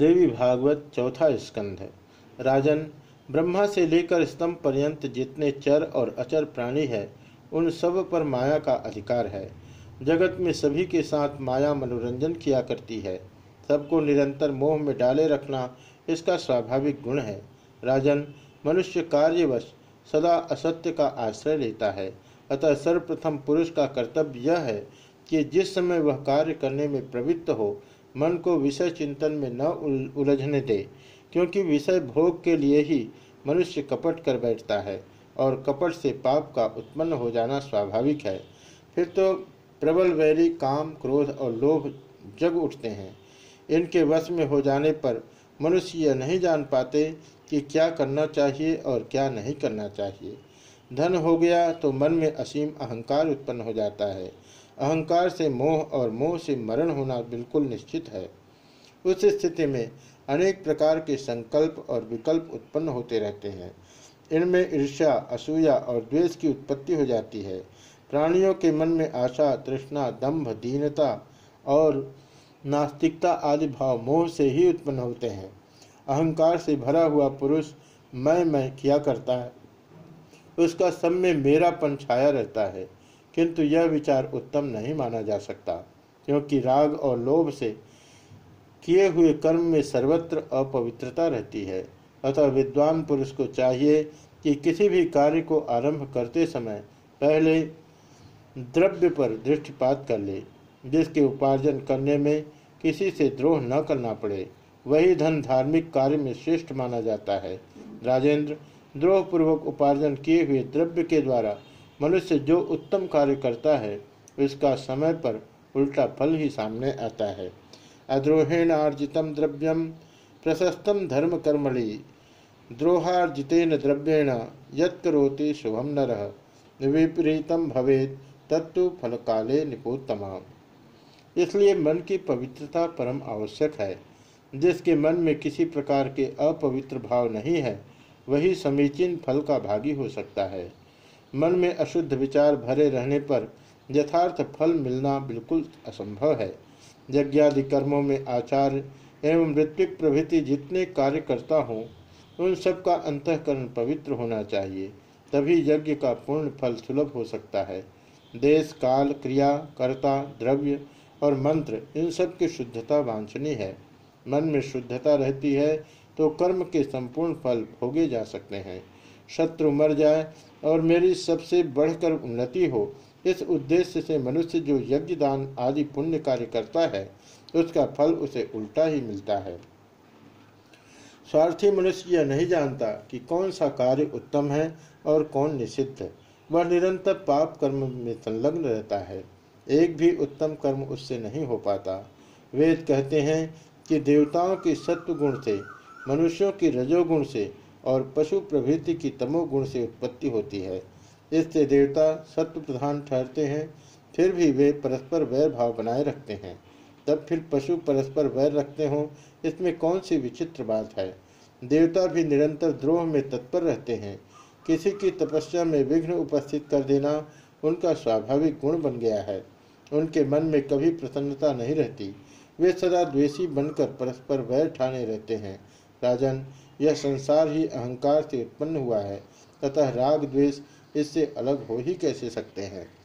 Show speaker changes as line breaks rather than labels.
देवी भागवत चौथा स्कंध राजन, ब्रह्मा से लेकर स्तंभ पर्यंत जितने चर और अचर प्राणी है, उन सब पर माया का अधिकार है। जगत में सभी के साथ माया मनोरंजन किया करती है। सबको निरंतर मोह में डाले रखना इसका स्वाभाविक गुण है। राजन, मनुष्य कार्यवश सदा असत्य का आश्रय लेता है। अतः सर्वप्रथम पुरुष का कर्तव्य यह है कि जिस समय वह कार्य करने में प्रवृत्त हो मन को विषय चिंतन में न उलझने दे, क्योंकि विषय भोग के लिए ही मनुष्य कपट कर बैठता है और कपट से पाप का उत्पन्न हो जाना स्वाभाविक है। फिर तो प्रबल वैरी, काम, क्रोध और लोभ जग उठते हैं। इनके वश में हो जाने पर मनुष्य यह नहीं जान पाते कि क्या करना चाहिए और क्या नहीं करना चाहिए। धन हो गया तो मन में असीम अहंकार उत्पन्न हो जाता है। अहंकार से मोह और मोह से मरण होना बिल्कुल निश्चित है। उस स्थिति में अनेक प्रकार के संकल्प और विकल्प उत्पन्न होते रहते हैं। इनमें ईर्ष्या, असूया और द्वेष की उत्पत्ति हो जाती है। प्राणियों के मन में आशा, तृष्णा दंभ दीनता और नास्तिकता आदि भाव मोह से ही उत्पन्न होते हैं। अहंकार से भरा हुआ पुरुष मैं मैं किया करता है। उसका सब में मेरापन छाया रहता है। किंतु यह विचार उत्तम नहीं माना जा सकता, क्योंकि राग और लोभ से किए हुए कर्म में सर्वत्र अपवित्रता रहती है। अतः विद्वान पुरुष को चाहिए कि किसी भी कार्य को आरंभ करते समय पहले द्रव्य पर दृष्टिपात कर ले, जिसके उपार्जन करने में किसी से द्रोह न करना पड़े। वही धन धार्मिक कार्य में श्रेष्ठ माना जाता है। राजेंद्र द्रोहपूर्वक उपार्जन किए हुए द्रव्य के द्वारा मनुष्य जो उत्तम कार्य करता है, उसका समय पर उल्टा फल ही सामने आता है। अद्रोहेण अर्जित द्रव्यम, प्रशस्तम धर्म कर्मणि, द्रोहार्जितेन द्रव्येण यत्करोति शुभम नर विपरीतम भवेत तत्व फल काले निपोत्तमा इसलिए मन की पवित्रता परम आवश्यक है। जिसके मन में किसी प्रकार के अपवित्र भाव नहीं है, वही समीचीन फल का भागी हो सकता है। मन में अशुद्ध विचार भरे रहने पर यथार्थ फल मिलना बिल्कुल असंभव है। यज्ञादि कर्मों में आचार एवं ऋत्विक प्रभृति जितने कार्य करता हूँ, उन सब का अंतकरण पवित्र होना चाहिए, तभी यज्ञ का पूर्ण फल सुलभ हो सकता है। देश, काल, क्रिया, कर्ता, द्रव्य और मंत्र, इन सब की शुद्धता वांछनीय है। मन में शुद्धता रहती है तो कर्म के संपूर्ण फल भोगे जा सकते हैं। शत्रु मर जाए और मेरी सबसे बढ़कर उन्नति हो। इस उद्देश्य से मनुष्य जो यज्ञ दान आदि पुण्य कार्य करता है, उसका फल उसे उल्टा ही मिलता है। स्वार्थी मनुष्य यह नहीं जानता कि कौन सा कार्य उत्तम है और कौन निषिद्ध। वह निरंतर पाप कर्म में संलग्न रहता है। एक भी उत्तम कर्म उससे नहीं हो पाता। वेद कहते हैं कि देवताओं के सत्व गुण से, मनुष्यों की रजोगुण से और पशु प्रभृति की तमोगुण से उत्पत्ति होती है। इससे देवता सत्व प्रधान ठहरते हैं, फिर भी वे परस्पर वैर भाव बनाए रखते हैं। तब फिर पशु परस्पर वैर रखते हों, इसमें कौन सी विचित्र बात है? देवता भी निरंतर द्रोह में तत्पर रहते हैं। किसी की तपस्या में विघ्न उपस्थित कर देना उनका स्वाभाविक गुण बन गया है। उनके मन में कभी प्रसन्नता नहीं रहती। वे सदा द्वेषी बनकर परस्पर वैर ठाने रहते हैं। राजन यह संसार ही अहंकार से उत्पन्न हुआ है। तथा राग द्वेष इससे अलग हो ही कैसे सकते हैं?